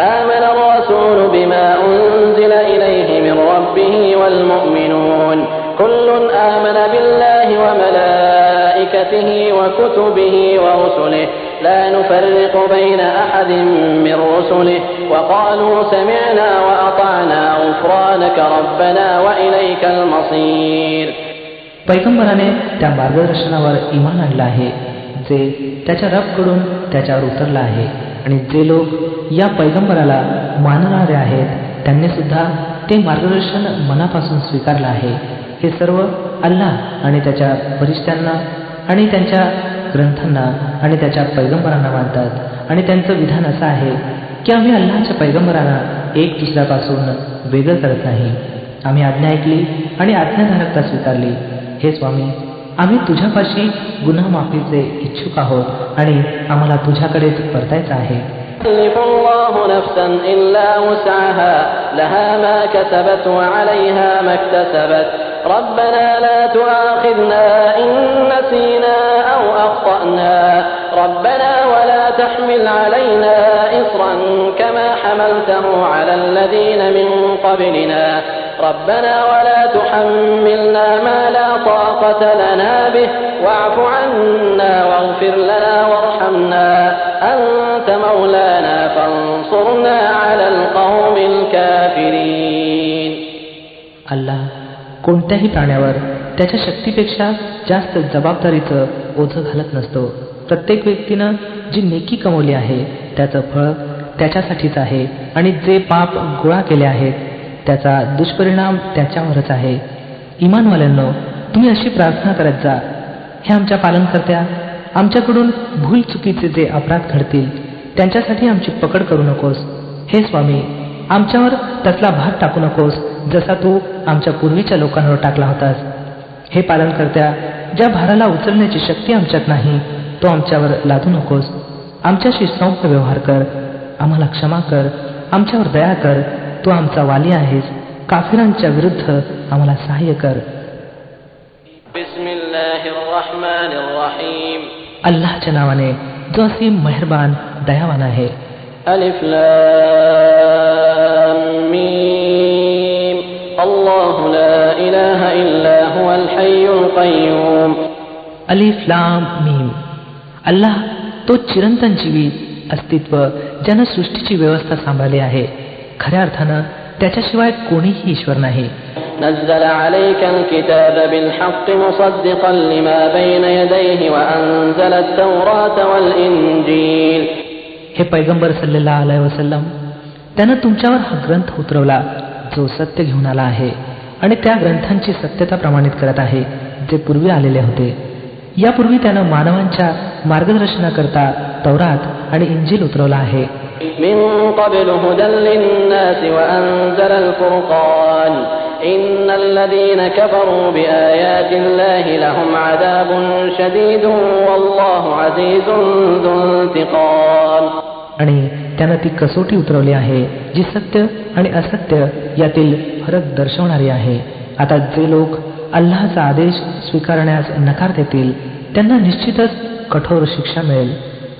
آمن الرسول بما أنزل إليه من ربه والمؤمنون كل آمن بالله وملائكته وكتبه ورسله لا نفرق بين أحد من رسله وقالوا سمعنا وأطعنا غفرانك ربنا وإليك المصير पैगंबराने त्या मार्गदर्शनावर इमान आणलं आहे जे त्याच्या रबकडून त्याच्यावर उतरलं आहे आणि जे लोक या पैगंबराला मानणारे आहेत त्यांनी सुद्धा ते मार्गदर्शन मनापासून स्वीकारलं आहे. हे सर्व अल्लाह आणि त्याच्या वरिष्ठांना आणि त्यांच्या ग्रंथांना आणि त्याच्या पैगंबरांना मानतात. आणि त्यांचं विधान असं आहे की आम्ही अल्लाच्या पैगंबरांना एक दुसऱ्यापासून वेगळं करत नाही. आम्ही आज्ञा ऐकली आणि आज्ञाधारकता स्वीकारली. हे स्वामी आम्ही तुझ्यापाशी गुन्हा माफीचे इच्छुक आहोत आणि आम्हाला तुझ्याकडेच परतायचं आहे يكلف الله نفسا إلا وسعها لها ما كسبت وعليها ما اكتسبت ربنا لا تؤاخذنا إن نسينا أو أخطأنا ربنا ولا تحمل علينا إصرا كما حملته على الذين من قبلنا ربنا ولا تحملنا ما لا طاقة لنا به واعف عنا واغفر لنا وارحمنا أنت مولانا فانصرنا على القوم الكافرين अल्लाह कोणत्याही प्राण्यावर त्याच्या शक्तीपेक्षा जास्त जबाबदारीचं ओझं घालत नसतो प्रत्येक व्यक्तीनं जी नेकी कमवली आहे त्याचं फळ त्याच्यासाठीच आहे आणि जे पाप गोळा केले आहेत त्याचा दुष्परिणाम त्याच्यावरच आहे. इमानवाल्यांनो तुम्ही अशी प्रार्थना करत जा. हे आमच्या पालनकर्त्या आमच्याकडून भूल चुकीचे जे अपराध घडतील त्यांच्यासाठी आमची पकड करू नकोस. हे स्वामी आमच्यावर तसला भार टाकू नकोस जसा तू आमच्या पूर्वीच्या लोकांवर टाकला होतास. हे पालनकर्त्या ज्या भाराला उचलण्याची शक्ती आमच्यात नाही तो आमच्यावर लादू नकोस. आमच्याशी सौम्य व्यवहार कर. आम्हाला क्षमा कर. आमच्यावर दया कर. तू आमचा वाली आहेस. काफिरांच्या विरुद्ध आम्हाला सहाय्य कर. अल्लाच्या नावाने जो असे मेहरबान दयावान आहे. अलिफ लाम मीम. अल्लाह तो चिरंतन जीवी अस्तित्व ज्यानं सृष्टीची व्यवस्था सांभाळली आहे. खऱ्या अर्थानं त्याच्याशिवाय कोणीही ईश्वर नाही نزل عليك الكتاب بالحق مصدقا لما بين يديه وأنزل التوراة والإنجيل हे पैगंबर सल्लेला अलय वसल्लम त्यानं तुमच्यावर हा ग्रंथ उतरवला जो सत्य घेऊन आला आहे आणि त्या ग्रंथांची सत्यता प्रमाणित करत आहे जे पूर्वी आलेले होते यापूर्वी त्यानं मानवांच्या मार्गदर्शनाकरता तौरात आणि इंजिल उतरवला आहे من قبل هدى للناس وأنزل الفرقان إن الذين كفروا بآيات الله لهم عذاب شديد والله عزيز ذو انتقام आणि त्यानं ती कसोटी उतरवली आहे जी सत्य आणि असत्य यातील फरक दर्शवणारी आहे आता जे लोक अल्लाहचा आदेश स्वीकारण्यास नकार देतील त्यांना निश्चितच कठोर शिक्षा मिळेल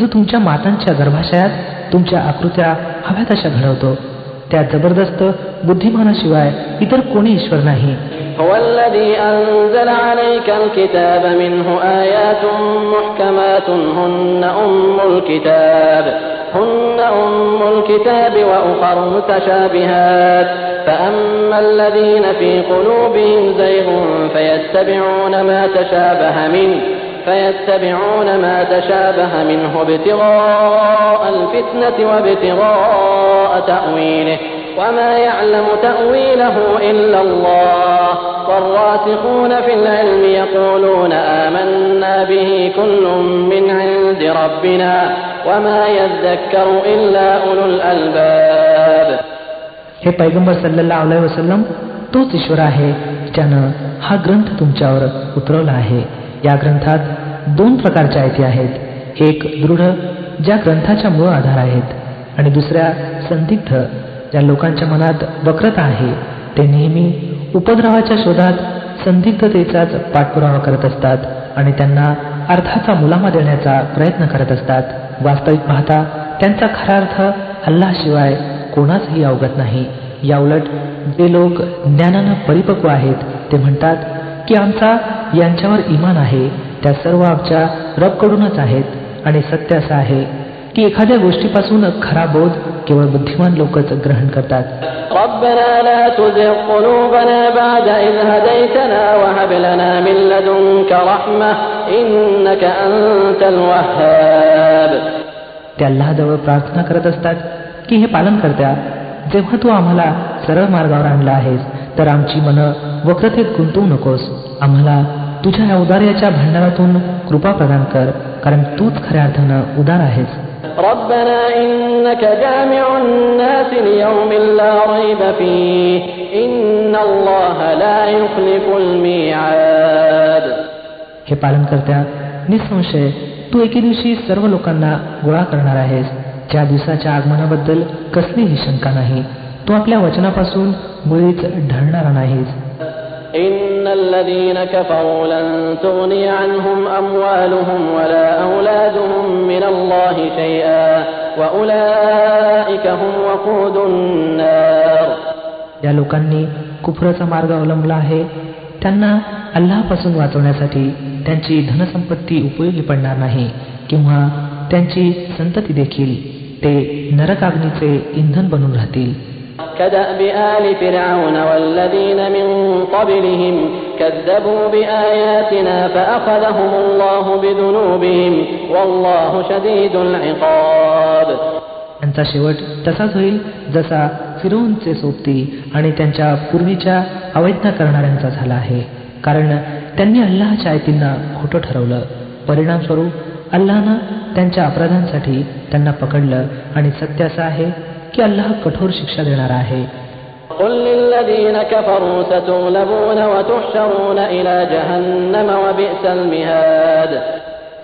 जो तुमच्या मातांच्या गर्भाशयात तुमच्या आकृत्या हव्या तशा घडवतो त्या जबरदस्त बुद्धिमानाशिवाय इतर कोणी ईश्वर नाही هو الذي أنزل عليك الكتاب منه آيات محكمات هن أم الكتاب هن أم الكتاب وأخر متشابهات فأما الذين في قلوبهم زيغ فيتبعون ما تشابه منه فيتبعون ما تشابه منه ابتغاء الفتنة وابتغاء تأويله وما يعلم تأويله إلا الله والراسخون في العلم يقولون آمنا به كل من عند ربنا وما يذكر إلا أولو الألباب हे पैगंबर सल्लल्ला अलाय वसलम तोच ईश्वर आहे ज्यानं हा ग्रंथ तुमच्यावर उतरवला आहे या ग्रंथात दोन प्रकारच्या आयती आहेत. एक दृढ ज्या ग्रंथाच्या मूळ आधार आहेत आणि दुसऱ्या संदिग्ध ज्या लोकांच्या मनात वक्रता आहे ते नेहमी उपद्रवाच्या शोधात संदिग्धतेचाच पाठपुरावा करत असतात आणि त्यांना अर्थाचा मुलामा देण्याचा प्रयत्न करत असतात. वास्तविक पाहता त्यांचा खरा अर्थ अल्लाशिवाय कोणाचही अवगत नाही. याउलट जे लोक ज्ञानानं परिपक्व आहेत ते म्हणतात की आमचा यांच्यावर इमान आहे त्या सर्व आमच्या रबकडूनच आहेत आणि सत्य असं आहे की एखाद्या गोष्टीपासून खरा बोध केवळ बुद्धिमान लोकच ग्रहण करतात. ते अल्लाजवळ प्रार्थना करत असतात की हे पालन करत्या जेव्हा तू आम्हाला सरळ मार्गावर आणला आहेस तर आमची मन वक्रतेत गुंतवू नकोस आम्हाला तुझ्या या उदार्याच्या भांडारातून कृपा प्रदान कर कारण तूच खऱ्या अर्थानं उदार आहेस ربنا إنك جامع الناس ليوم لا ريب فيه إن الله لا يخلف الميعاد हे पालन करत्या निसंशय तू एके दिवशी सर्व लोकांना गोळा करणार आहेस ज्या दिवसाच्या आगमनाबद्दल कसलीही शंका नाही तो आपल्या वचनापासून मुळीच ढळणारा नाहीस إن الذين كفروا لن تغني عنهم أموالهم ولا أولادهم من الله شيئا وأولئك هم وقود النار या लोकांनी कुफराचा मार्ग अवलंबला आहे त्यांना अल्लापासून वाचवण्यासाठी त्यांची धनसंपत्ती उपयोगी पडणार नाही किंवा त्यांची संतती देखील ते नरकाग्नीचे इंधन बनून राहतील كدأب آل فرعون والذين من قبلهم كذبوا بآياتنا فأخذهم الله بذنوبهم والله شديد العقاب त्यांचा शेवट तसाच होईल जसा फिरोनचे सोबती आणि त्यांच्या पूर्वीच्या अवैज्ञा करणाऱ्यांचा झाला आहे कारण त्यांनी अल्लाच्या आयतींना खोटं ठरवलं परिणामस्वरूप अल्लानं त्यांच्या अपराधांसाठी त्यांना पकडलं आणि सत्य असं आहे की अल्लाह कठोर शिक्षा देणार आहे.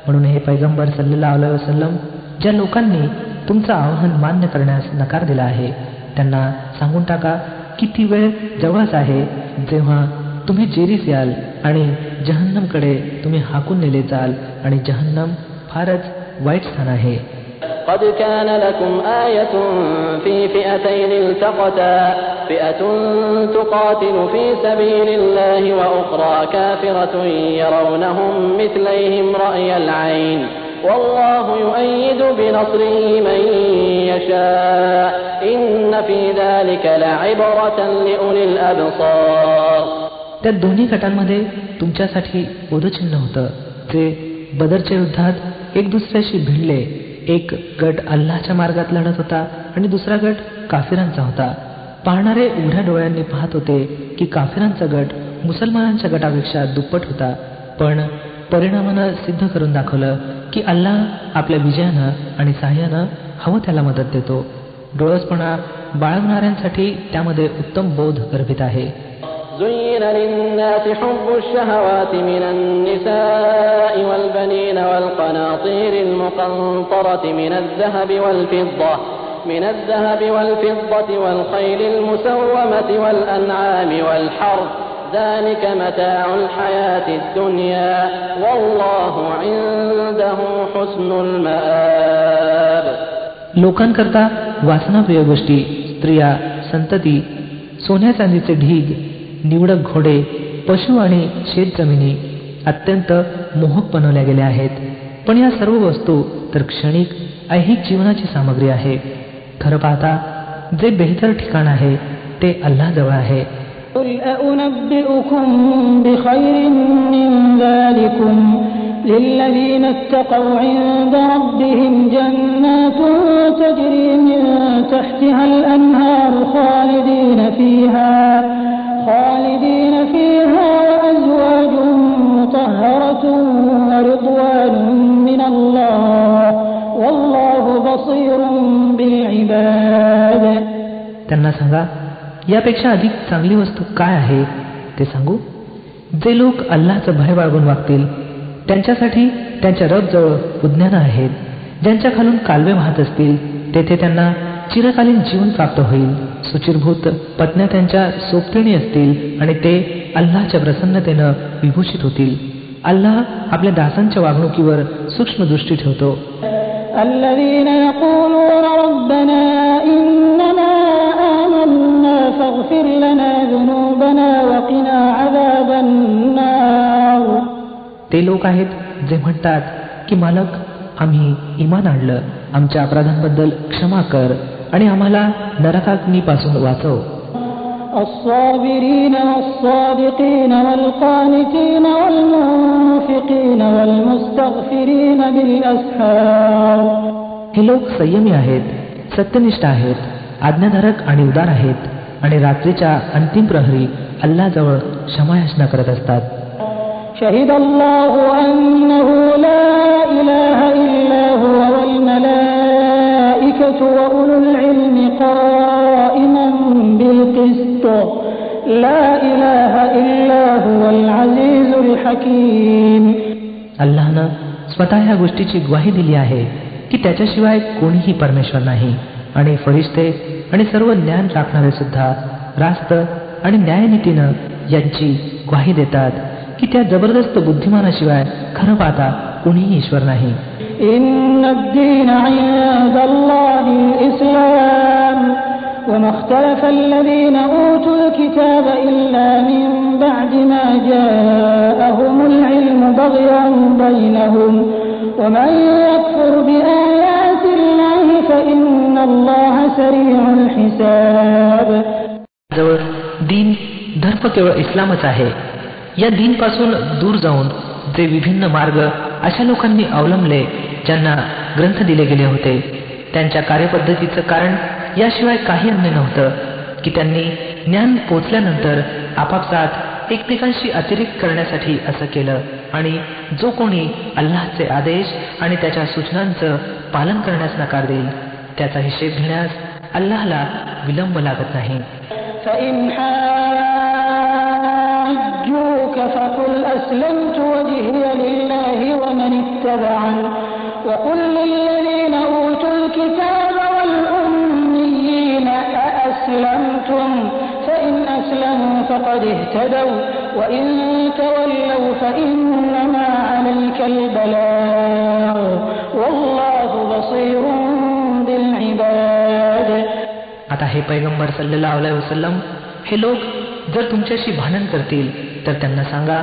म्हणून हे पैगंबर सल्लेला वसलम ज्या लोकांनी तुमचं आव्हान मान्य करण्यास नकार दिला आहे त्यांना सांगून टाका किती वेळ जवळच आहे जेव्हा तुम्ही जेरीस याल आणि जहन्नमकडे तुम्ही हाकून नेले जाल आणि जहन्नम फारच वाईट स्थान आहे. قد كان لكم آية في فئتين التقتا فئة تقاتل في سبيل الله وأخرى كافرة يرونهم مثليهم رأي العين والله يؤيد بنصره من يشاء إن في ذلك لعبرة لأولي الأبصار त्या दोन्ही गटांमध्ये तुमच्यासाठी बोधचिन्ह होतं जे बदरच्या युद्धात एक दुसऱ्याशी भिडले एक गट अल्लाच्या मार्गात लढत होता आणि दुसरा गट काफिरांचा होता. पाहणारे उघड्या डोळ्यांनी पाहत होते की काफिरांचा गट मुसलमानांच्या गटापेक्षा दुप्पट होता. पण परिणामानं सिद्ध करून दाखवलं की अल्लाह आपल्या विजयानं आणि सहाय्यानं हवं त्याला मदत देतो. डोळसपणा बाळगणाऱ्यांसाठी त्यामध्ये उत्तम बोध गर्भित आहे. زين للناس حب الشهوات من النساء والبنين والقناطير المقنطرة من الذهب والفضة من الذهب والفضة والخيل المسومة والأنعام والحرث ذلك متاع الحياة الدنيا والله عنده حسن المآب लोकांकरता वासनाप्रिय गोष्टी स्त्रिया संतती सोन्या चांदीचे ढीग निवडक घोडे पशु आणि शेतजमिनी अत्यंत मोहक बनवल्या गेल्या आहेत पण या सर्व वस्तू तर क्षणिक ऐहिक जीवनाची सामग्री आहे खरं पाहता जे बेहतर ठिकाण आहे ते अल्लाजवळ आहे قل أنبئكم بخير من ذلكم للذين اتقوا عند ربهم جنات تجري من تحتها الأنهار خالدين فيها خالدين فيها وأزواج مطهرة ورضوان من الله والله بصير بالعباد त्यांना सांगा यापेक्षा अधिक चांगली वस्तू काय आहे ते सांगू जे लोक अल्लाचं भय बाळगून वागतील त्यांच्यासाठी त्यांच्या रबजवळ उज्ञानं आहेत ज्यांच्या खालून कालवे वाहत असतील तेथे त्यांना चिरकालीन जीवन प्राप्त होईल सुचिरभूत पत्न्या त्यांच्या सोबतिणी असतील आणि ते अल्लाच्या प्रसन्नतेनं विभूषित होतील अल्लाह आपल्या दासांच्या वागणुकीवर सूक्ष्म दृष्टी ठेवतो الذين يقولون ربنا إننا آمنا فاغفر لنا ذنوبنا وقنا عذاب النار ते लोक आहेत जे म्हणतात की मालक आम्ही इमान आणलं आमच्या अपराधांबद्दल क्षमा कर आणि आम्हाला नरकाग्नीपासून वाचव الصابرين والصادقين والقانتين والمنفقين والمستغفرين بالأسحار हे लोक संयमी आहेत सत्यनिष्ठ आहेत आज्ञाधारक आणि उदार आहेत आणि रात्रीच्या अंतिम प्रहरी अल्लाजवळ क्षमायाचना करत असतात شهد الله أنه لا إله إلا هو والملائكة وأولو العلم قائما بالقسط لا إله إلا هو العزيز الحكيم अल्लानं स्वतः ह्या गोष्टीची ग्वाही दिली आहे की त्याच्याशिवाय कोणीही परमेश्वर नाही आणि फरिश्ते आणि सर्व ज्ञान राखणारे सुद्धा रास्त आणि न्यायनीतीनं यांची ग्वाही देतात की त्या जबरदस्त बुद्धिमानाशिवाय खरं पाहता कोणीही ईश्वर नाही إن الدين عند الله الإسلام وما اختلف الذين أوتوا الكتاب إلا من بعد ما جاءهم العلم بغيا بينهم ومن يكفر بآيات الله فإن الله سريع الحساب जवळ दीन धर्म केवळ इस्लामच आहे या दीनपासून दूर जाऊन जे विभिन्न मार्ग अशा लोकांनी अवलंबले ज्यांना ग्रंथ दिले गेले होते त्यांच्या कार्यपद्धतीचं कारण याशिवाय काही अन्य नव्हतं की त्यांनी ज्ञान पोचल्यानंतर आपापसात एकमेकांशी अतिरिक्त करण्यासाठी असं केलं आणि जो कोणी अल्लाहचे आदेश आणि त्याच्या सूचनांचं पालन करण्यास नकार देईल त्याचा हिशेब घेण्यास अल्लाहला विलंब लागत नाही فإن حاجوك فقل أسلمت وجهي لله ومن اتبعن وقل للذين أوتوا الكتاب والأميين أأسلمتم فإن أسلموا فقد اهتدوا وإن تولوا فإنما عليك البلاغ والله بصير بالعباد आता हे पैगंबर सल्लल्लाहु अलैहि वसल्लम हे लोक जर तुमच्याशी भांडण करतील तर त्यांना सांगा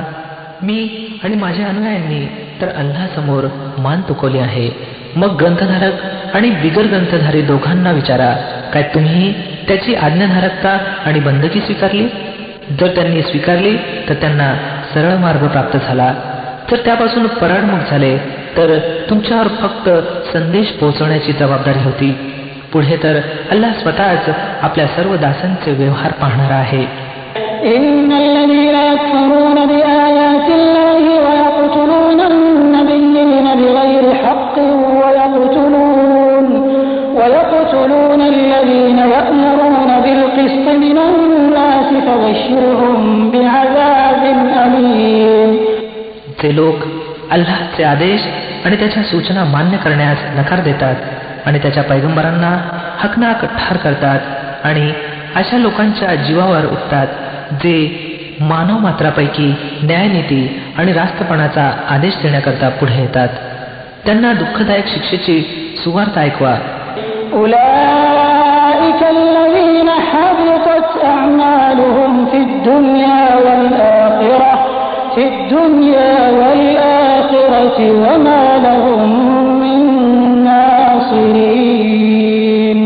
मी आणि माझ्या अनुयायांनी तर अल्लासमोर मान तुकवली आहे मग ग्रंथधारक आणि बिगर ग्रंथधारी दोघांना विचारा काय तुम्ही त्याची आज्ञाधारकता आणि बंदकी स्वीकारली जर त्यांनी स्वीकारली तर त्यांना सरळ मार्ग प्राप्त झाला जर त्यापासून पराडमुख झाले तर तुमच्यावर फक्त संदेश पोहोचवण्याची जबाबदारी होती पुढे तर अल्लाह स्वतःच आपल्या सर्व दासांचे व्यवहार पाहणार आहे إن الذين يكفرون بآيات الله ويقتلون الذين يأمرون بالقسط من الناس فبشرهم بعذاب أليم जे लोक अल्लाहचे आदेश आणि त्याच्या सूचना मान्य करण्यास नकार देतात आणि त्याच्या पैगंबरांना हकनाक ठार करतात आणि अशा लोकांच्या जीवावर उठतात जे मानव मात्रापैकी न्यायनीती आणि रास्तपणाचा आदेश देण्याकरता पुढे येतात त्यांना दुःखदायक शिक्षेची सुवार्थ ऐकवा أولئك الذين حبطت أعمالهم في الدنيا والآخرة في الدنيا والآخرة وما لهم من ناصرين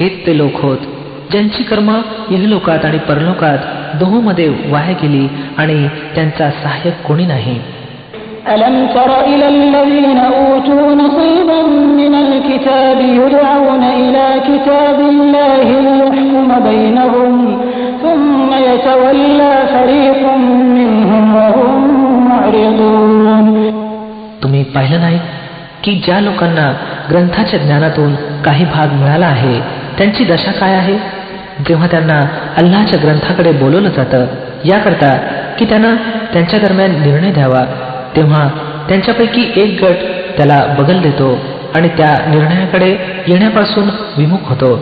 हेच ते लोक होत ज्यांची कर्म इहलोकात आणि परलोकात दोहोमध्ये वाया गेली आणि त्यांचा सहाय्यक कोणी नाही ألم تر إلى الذين أوتوا نصيبا من الكتاب يدعون إلى كتاب الله ليحكم بينهم ثم يتولى فريق منهم وهم معرضون तुम्ही पाहिलं नाही की ज्या लोकांना ग्रंथाच्या ज्ञानातून काही भाग मिळाला आहे त्यांची दशा काय आहे जेव्हा त्यांना अल्लाच्या ग्रंथाकडे बोलवलं जातं याकरता की त्यानं त्यांच्या दरम्यान निर्णय द्यावा तेव्हा त्यांच्यापैकी एक गट त्याला बगल देतो आणि त्या निर्णयाकडे येण्यापासून विमुख होतो.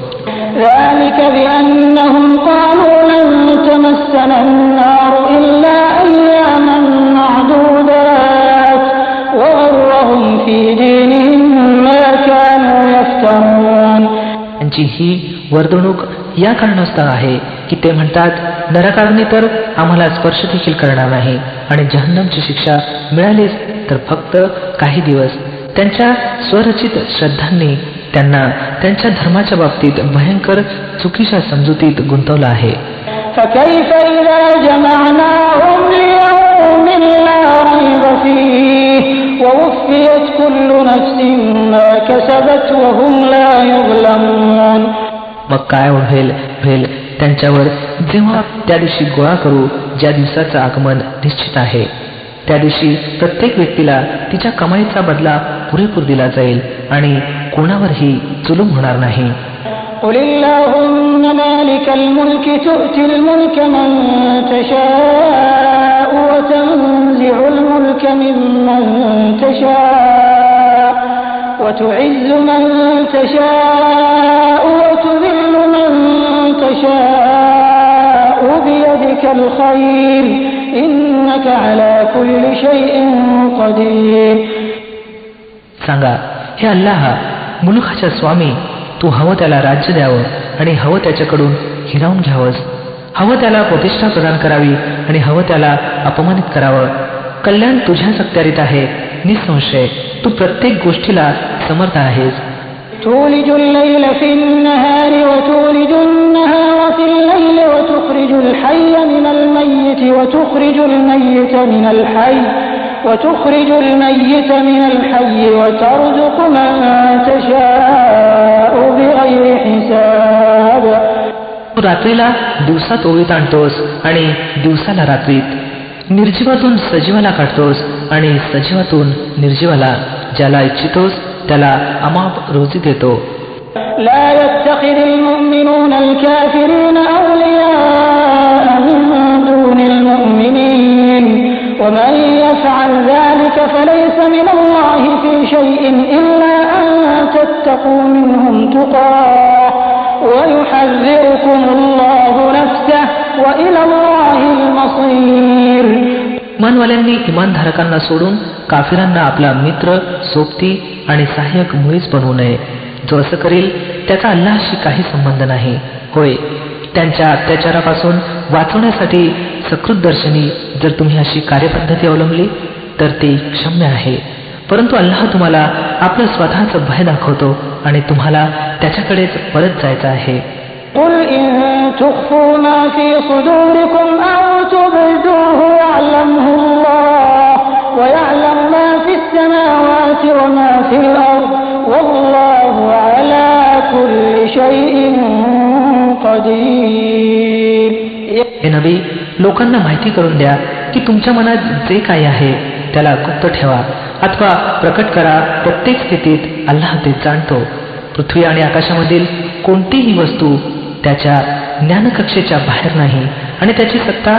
त्यांची ही वर्तणूक या कारणास्तव आहे की ते म्हणतात नरकाग्नी तर आम्हाला स्पर्श देखील करणार नाही आणि जहन्नमची शिक्षा मिळालीच तर फक्त काही दिवस त्यांच्या स्वरचित श्रद्धांनी त्यांना त्यांच्या धर्माच्या बाबतीत भयंकर चुकीच्या समजुतीत गुंतवलं आहे. मग काय होईल त्यांच्यावर जेव्हा त्या दिवशी गोळा करू ज्या दिवसाचं आगमन निश्चित आहे त्या दिवशी प्रत्येक व्यक्तीला तिच्या कमाईचा बदला पुरेपूर दिला जाईल आणि कोणावरही जुलूम होणार नाही قل اللهم مالك الملك تؤتي الملك من تشاء وتنزع الملك ممن تشاء وتعز من تشاء وتذل من تشاء بيدك الخير إنك على كل شيء قدير सांगा हे अल्लाह मुलुखाच्या स्वामी तू हवं त्याला राज्य द्यावं आणि हवं त्याच्याकडून हिरावून घ्यावंस हवं त्याला प्रतिष्ठा प्रदान करावी आणि हवं त्याला अपमानित करावं कल्याण तुझ्या सत्यारीत आहे निसंशय तू प्रत्येक गोष्टीला समर्थ आहेस تولج الليل في النهار وتولج النهار في الليل وتخرج الحي من الميت وتخرج الميت من الحي وتخرج الميت من الحي وترزق من تشاء بغير حساب तू रात्रीला दिवसात ओळीत आणतोस आणि दिवसाला रात्रीत निर्जीवातून सजीवाला काढतोस आणि सजीवातून निर्जीवाला ज्याला इच्छितोस त्याला अमाप रोजी देतो لا يتخذ المؤمنون الكافرين أولياء من دون المؤمنين ومن يفعل ذلك فليس من الله في شيء إلا أن تتقوا منهم تقاه ويحذركم الله نفسه وإلى الله المصير मनवाल्यांनी इमानधारकांना सोडून काफिरांना आपला मित्र सोबती आणि सहाय्यक मुळीच बनवू नये जो असं करेल त्याचा अल्लाशी काही संबंध नाही होय त्यांच्या अत्याचारापासून वाचवण्यासाठी सकृत दर्शनी जर तुम्ही अशी कार्यपद्धती अवलंबली तर ते क्षम्य आहे परंतु अल्लाह तुम्हाला आपलं स्वतःचं भय दाखवतो आणि तुम्हाला त्याच्याकडेच परत जायचं आहे قل إن تخفوا ما في صدوركم أو تبدوه يعلمه الله ويعلم ما في السماوات وما في الأرض والله على كل شيء قدير हे नबी लोकांना माहिती करून द्या की तुमच्या मनात जे काही आहे त्याला गुप्त ठेवा अथवा प्रकट करा प्रत्येक स्थितीत अल्लाह ते जाणतो पृथ्वी आणि आकाशामधील कोणतीही वस्तू त्याच्या ज्ञानकक्षेच्या बाहेर नाही आणि त्याची सत्ता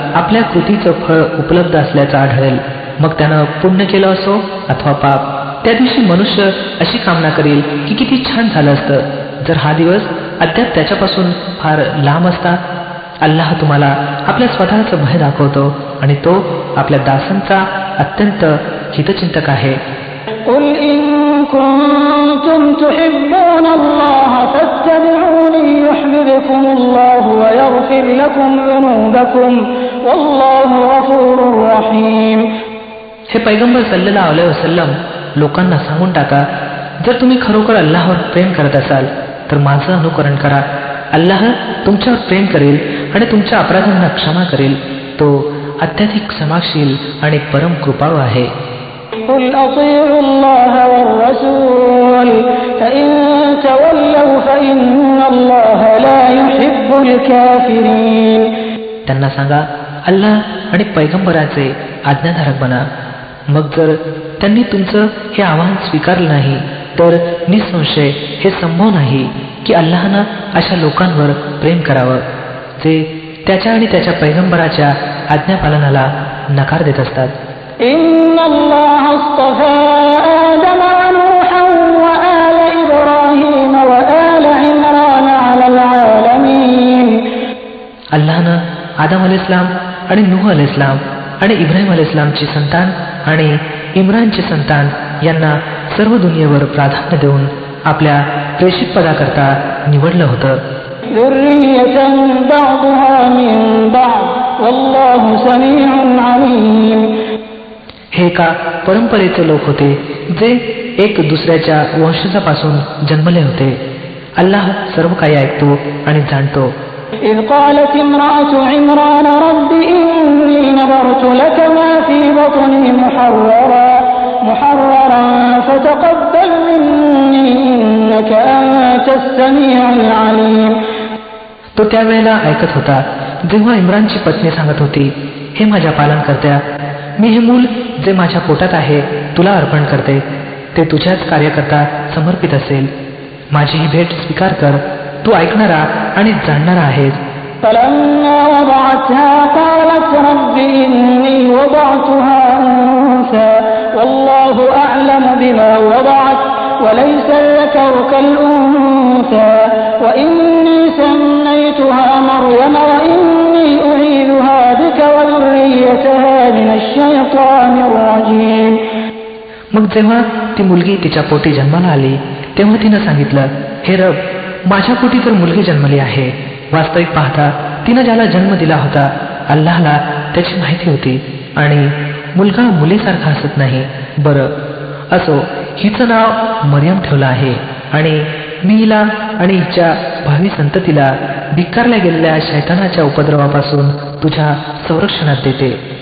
आपल्या कृतीचं फळ उपलब्ध असल्याचं आढळेल मग त्यानं पुण्य केलं असो अथवा पाप त्या दिवशी मनुष्य अशी कामना करेल की किती छान झालं असतं जर हा दिवस अद्याप त्याच्यापासून फार लांब असता अल्लाह तुम्हाला आपल्या स्वतःचं भय दाखवतो आणि तो आपल्या दासांचा अत्यंत हितचिंतक आहे قل إن كنتم تحبون الله فاتبعوني يحببكم الله ويغفر لكم ذنوبكم والله غفور رحيم हे पैगंबर सल्लेला अल वसलम लोकांना सांगून टाका जर तुम्ही खरोखर अल्लावर प्रेम करत असाल तर माझं अनुकरण करा. अल्लाह तुमच्यावर प्रेम करेल आणि तुमच्या अपराधांना क्षमा करेल. तो अत्याधिक समाशील आणि परम कृपाळू आहे. त्यांना सांगा अल्ला आणि पैगंबराचे आज्ञाधारक बना. मग जर त्यांनी तुमचं हे आव्हान स्वीकारलं नाही तर निसंशय हे संभव नाही की अल्लानं अशा लोकांवर प्रेम करावं जे त्याच्या आणि त्याच्या पैगंबराच्या आज्ञापालनाला नकार देत असतात. अल्लानं आदम अल इस्लाम आणि नू अल इस्लाम आणि इब्राहिम अल अलेस्लामची संतान आणि इम्रानची संतान यांना सर्व दुनियेवर प्राधान्य देऊन आपल्या प्रेषित पदाकरता निवडलं होतं. हे एका परंपरेचे लोक होते जे एक दुसऱ्याच्या वंशजापासून जन्मले होते. अल्लाह सर्व काही ऐकतो आणि जाणतो. إذ قالت امرأة عمران رب إني نظرت لك ما في بطني محررا محررا فتقبل مني إنك أنت السميع العليم तो त्यावेळेला ऐकत होता जेव्हा इम्रानची पत्नी सांगत होती हे माझ्या पालन करत्या मी हे मूल जे माझ्या पोटात आहे तुला अर्पण करते ते तुझ्याच कार्यकर्ता समर्पित असेल माझी ही भेट स्वीकार कर तू ऐकणारा आणि जाणणारा आहेस فلما وضعتها قالت رب إني وضعتها أنثى والله أعلم بما وضعت وليس الذكر كالأنثى وإني سميتها مريم وإني أعيذها بك وذريتها من الشيطان الرجيم मग जेव्हा ती मुलगी तिच्या पोटी जन्माला आली तेव्हा तिनं सांगितलं हे रब माझ्या पोटी तर मुलगी जन्मली आहे. वास्तविक पाहता तिनं ज्याला जन्म दिला होता अल्लाहला त्याची माहिती होती. आणि मुलगा मुलीसारखा असत नाही. बरं असो हिचं नाव मरियम ठेवलं आहे. आणि मी हिला आणि हिच्या भावी संततीला भिकारल्या गेलेल्या शैतानाच्या उपद्रवापासून तुझ्या संरक्षणात देते.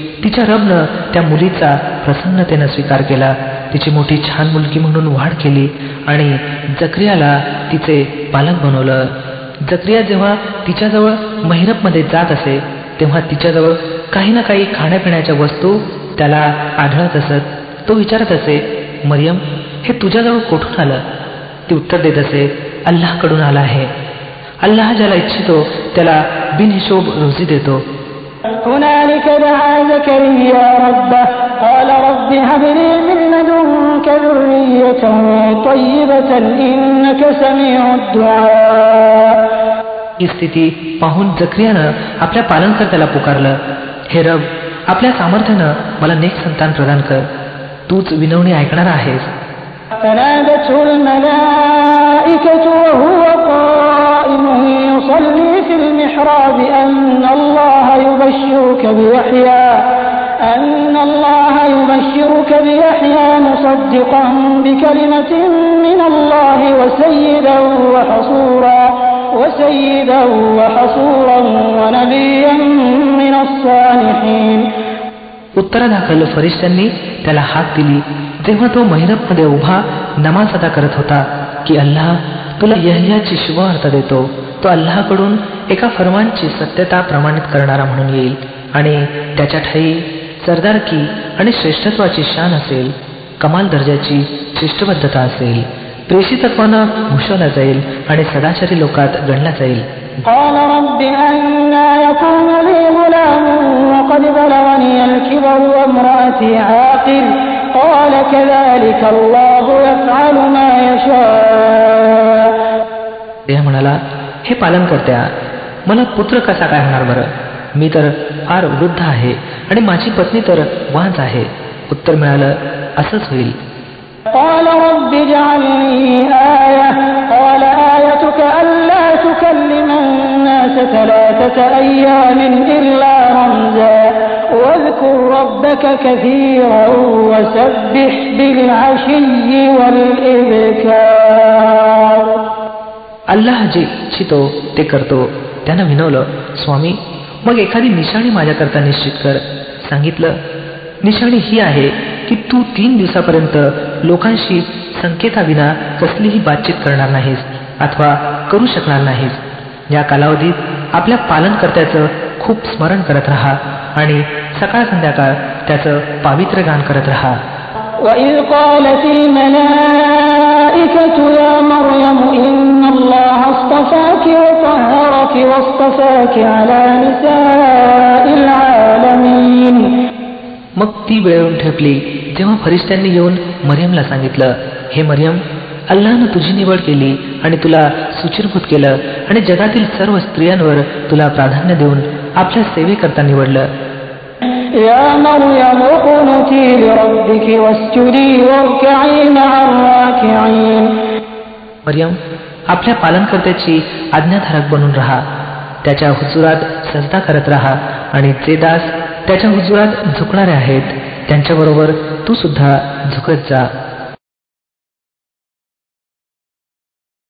तिच्या रबनं त्या मुलीचा प्रसन्नतेनं स्वीकार केला. तिची मोठी छान मुलगी म्हणून वाढ केली आणि जक्रियाला तिचे पालक बनवलं. जक्रिया जेव्हा तिच्याजवळ महिरपमध्ये जात असे तेव्हा तिच्याजवळ काही ना काही खाण्यापिण्याच्या वस्तू त्याला आढळत असत. तो विचारत असे मरियम हे तुझ्याजवळ कुठून आलं? ती उत्तर देत असे अल्लाहकडून आला आहे. अल्लाह ज्याला इच्छितो त्याला बिनहिशोब रोजी देतो. هنالك دعا زكريا ربه قال رب هب لي من لدنك ذرية طيبة إنك سميع الدعاء ही स्थिती पाहून जक्रियानं आपल्या पालनकर्त्याला पुकारलं हे रब आपल्या सामर्थ्यानं मला नेक संतान प्रदान कर तूच विनवणी ऐकणार आहेस فنادته الملائكة وهو قائم يصلي في المحراب أن الله يبشرك بيحيى أن الله يبشرك بيحيى مصدقا بكلمة من الله وسيدا وحصورا وسيدا وحصورا ونبيا من الصالحين उत्तरादाखल फरिश्त्यांनी त्याला हाक दिली जेव्हा तो महिरपमध्ये उभा नमाज अदा करत होता की अल्लाह तुला यहयाची शुभवार्ता देतो तो अल्लाहकडून एका फरमानची सत्यता प्रमाणित करणारा म्हणून येईल आणि त्याच्या ठाई सरदारकी आणि श्रेष्ठत्वाची शान असेल कमाल दर्जाची शिष्टबद्धता असेल प्रेषितत्वानं भूषवला जाईल आणि सदाचारी लोकात गणला जाईल قال رب أنا يكون لي غلام وقد بلغني الكبر وامرأتي عاقل قال كذلك الله يفعل ما يشاء देह म्हणाला हे हे पालन करत्या मला पुत्र कसा काय होणार बरं मी तर फार वृद्ध आहे आणि माझी पत्नी तर वांच आहे उत्तर मिळालं असंच होईल قال رب اجعل لي آية قال آيتك ألا تكلم الناس ثلاثة أيام إلا رمزا واذكر ربك كثيرا وسبح بالعشي والإبكار अल्लाह जे इच्छितो ते करतो त्यानं विनवलं स्वामी मग एखादी निशाणी माझ्याकरता निश्चित कर सांगितलं निशाणी ही आहे की तू तीन दिवसापर्यंत लोकांशी संकेताविना कसलीही बातचीत करणार नाहीस अथवा करू शकणार नाहीस या कालावधीत आपल्या पालनकर्त्याचं खूप स्मरण करत राहा आणि सकाळ संध्याकाळ त्याचं पावित्र्य गान करत राहा وإذ قالت الملائكة يا مريم إن الله اصطفاك وطهرك واصطفاك على نساء العالمين मग ती वेळ येऊन ठेपली जेव्हा फरिश्त्यांनी येऊन मरियमला सांगितलं हे मरियम अल्लानं तुझी निवड केली आणि तुला सुचिरभूत केलं आणि जगातील सर्व स्त्रियांवर तुला प्राधान्य देऊन आपल्या सेवेकरता निवडलं. मरियम आपल्या पालनकर्त्याची आज्ञाधारक बनून राहा. त्याच्या हुजुरात सजदा करत राहा आणि जे दास त्याच्या हुजुरात झुकणारे आहेत त्यांच्याबरोबर तू सुद्धा झुकत जा.